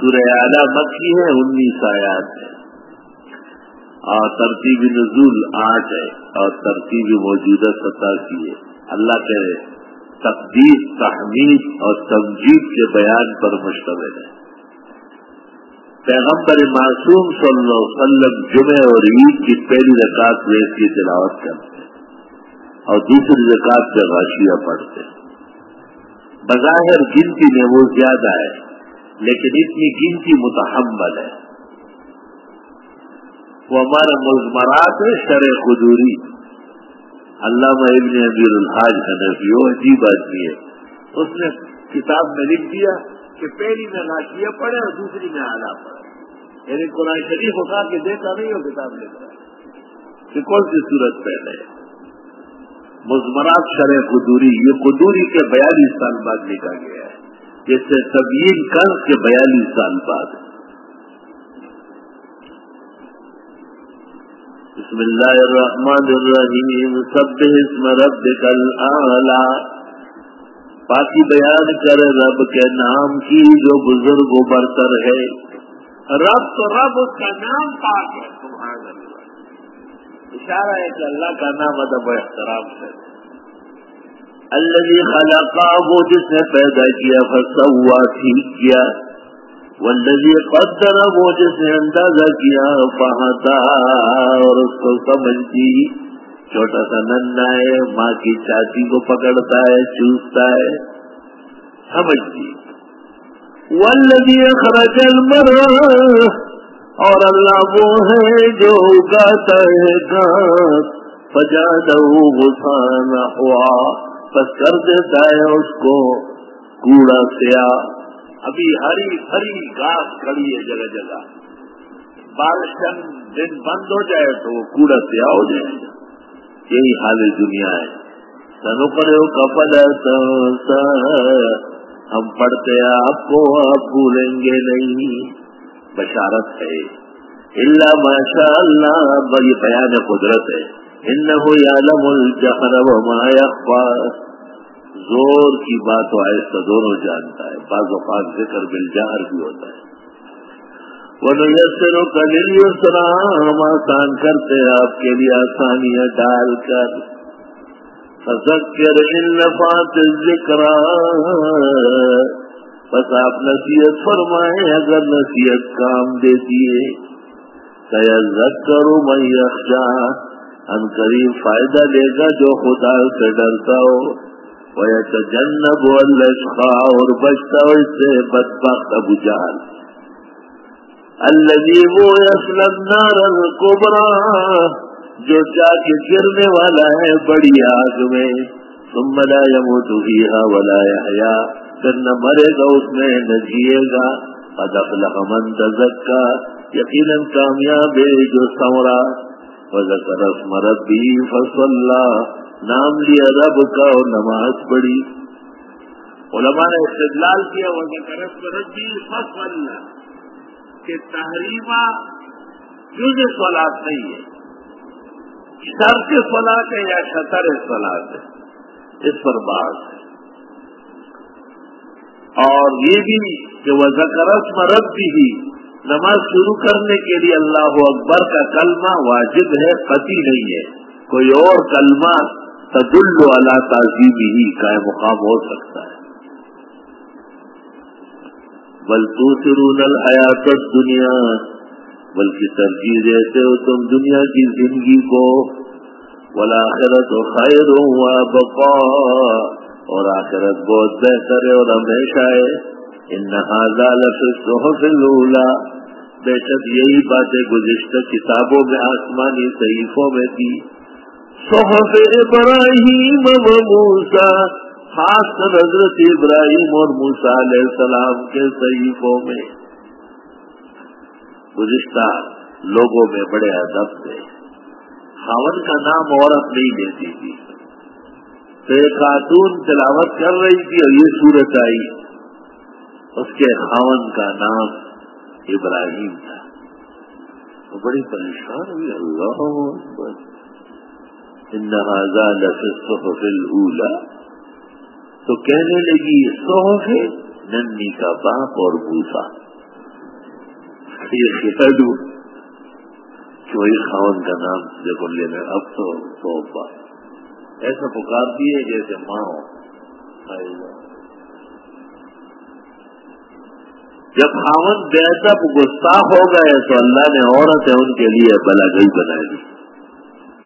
سورہ اعلیٰ مکی ہے، انیس آیات ہے۔ اور ترتیب نزول آٹھ ہے اور ترتیب موجودہ سطح کی ہے۔ اللہ کے تقدیر، تحمید اور تنجید کے بیان پر مشتمل ہے۔ پیغمبر معصوم صلی اللہ علیہ وسلم جمعہ اور عید کی پہلی رکعت میں اس کی تلاوت کرتے ہیں اور دوسری رکعت پہ غاشیہ پڑھتے ہیں۔ بظاہر گنتی میں وہ زیادہ ہے۔ لیکن اتنی گنتی متحمل ہے. وہ ہمارا مزمرات ہے شرح قدوری علامہ ابن امیر الحاج حنفی، وہ عجیب آدمی ہے. اس نے کتاب میں لکھ دیا کہ پہلی میں ناشیا پڑھے اور دوسری میں آلہ پڑھے. یعنی قرآن شریف اٹھا کے دیکھا نہیں وہ کتاب لکھ رہا کہ کون سی صورت پہلے مزمرات شرح قدوری یہ قدوری کے بیالیس سال بعد لکھا گیا ہے. جس سے تبیین کر کے بیالیس سال بعد بسم اللہ الرحمن الرحیم سب اسم ربک الاعلی پاکی بیان کر، رب کے نام کی جو بزرگ و برتر ہے۔ رب تو رب اس کا نام پاک ہے، سبحان اللہ۔ اشارہ ہے کہ اللہ کا نام ادب و احترام ہے۔ اللہ خلقا وہ جس نے پیدا کیا، فسوا ٹھیک کیا والذی قدر وہ جس نے اندازہ کیا پہتا اور اس کو سمجھتی چھوٹا سا ننا ہے، ماں کی چھاتی کو پکڑتا ہے، چوستا ہے سمجھتی والذی خرج المر اور اللہ وہ ہے جو اگاتا ہے گھاس فجادہ غسان ہوا بس کر دیتا ہے اس کو، کوڑا سیا ابھی ہری ہری گھاس کھڑی ہے جگہ جگہ۔ بارش دن بند ہو جائے تو وہ کوڑا سیا ہو جائے گا۔ یہی حال دنیا ہے۔ سنو کرو کپل ہم پڑھتے آپ کو آپ بھولیں گے نہیں۔ بشارت ہے۔ اللہ ماشاء اللہ، بڑی بیان قدرت ہے۔ ان ہو عالم الجہر وما يخفى زور کی بات و آہستہ دونوں جانتا ہے۔ بعض اوقات ذکر بل جہر بھی ہوتا ہے۔ وہ نیسروں کا ہم آسان کرتے آپ کے لیے آسانیاں ڈال کر۔ فذکر ان نفات ذکر بس آپ نصیحت فرمائیں، اگر نصیحت کام دیتی ہے سید کرو میں یخشا ان قریب فائدہ لے گا جو خدا سے ڈرتا ہو۔ ويتجنب الاشقاء اور بچتا ہو اس سے بدبخت ابو جہل۔ الذي وہ يصل الكبرى، جو جا کے گرنے والا ہے بڑی آگ میں۔ ثم لا يموت فيها ولا يحيا۔ پھر نہ مرے گا، اس میں نہ جیے گا۔ قد افلح من تزکا یقینا کامیاب ہے جو سورا وذكر اسم ربه فصلى. نام لیا رب کا اور نماز پڑھی. علماء نے استدلال کیا وہ کرس ربی فص اللہ کہ تحریمہ جز سولاد نہیں ہے. شرط سولاد ہے یا شطر سولاد ہے؟ اس پر بات ہے. اور یہ بھی کہ وہ زکرسم رب بھی نماز شروع کرنے کے لیے اللہ اکبر کا کلمہ واجب ہے قطعی نہیں ہے۔ کوئی اور کلمہ تدل والا تعظیم ہی کا مقام ہو سکتا ہے۔ بل تو سرون الحیات دنیا بلکہ ترجیح دیتے ہو تم دنیا کی زندگی کو۔ بلا آخرت و خیر ہوا بقا اور آخرت بہت بہتر ہے اور ہمیشہ ہے۔ ان نہذا لفظ لولا بے شک یہی باتیں گزشتہ کتابوں میں آسمانی صحیفوں میں تھی. صحف ابراہیم و موسا خاص کر حضرت ابراہیم اور موسا علیہ السلام کے صحیفوں میں. گزشتہ لوگوں میں بڑے ادب تھے. خاون کا نام عورت نہیں لیتی تھی. تو ایک خاتون تلاوت کر رہی تھی اور یہ صورت آئی. اس کے خاون کا نام ابراہیم تھا۔ وہ بڑی پریشان ہوئی، اللہ ان لفی صحف الاولا تو کہنے لگی صحف ننی کا باپ اور بوسا۔ یہ کہہ کہ وہی خاون کا نام دیکھو لینا اب تو توبہ ایسا پکارتی ہے جیسے ماں ہو۔ جب خاون بے ادب گستاخ ہو گئے تو اللہ نے عورتیں ان کے لیے بلا گئی بنا دی۔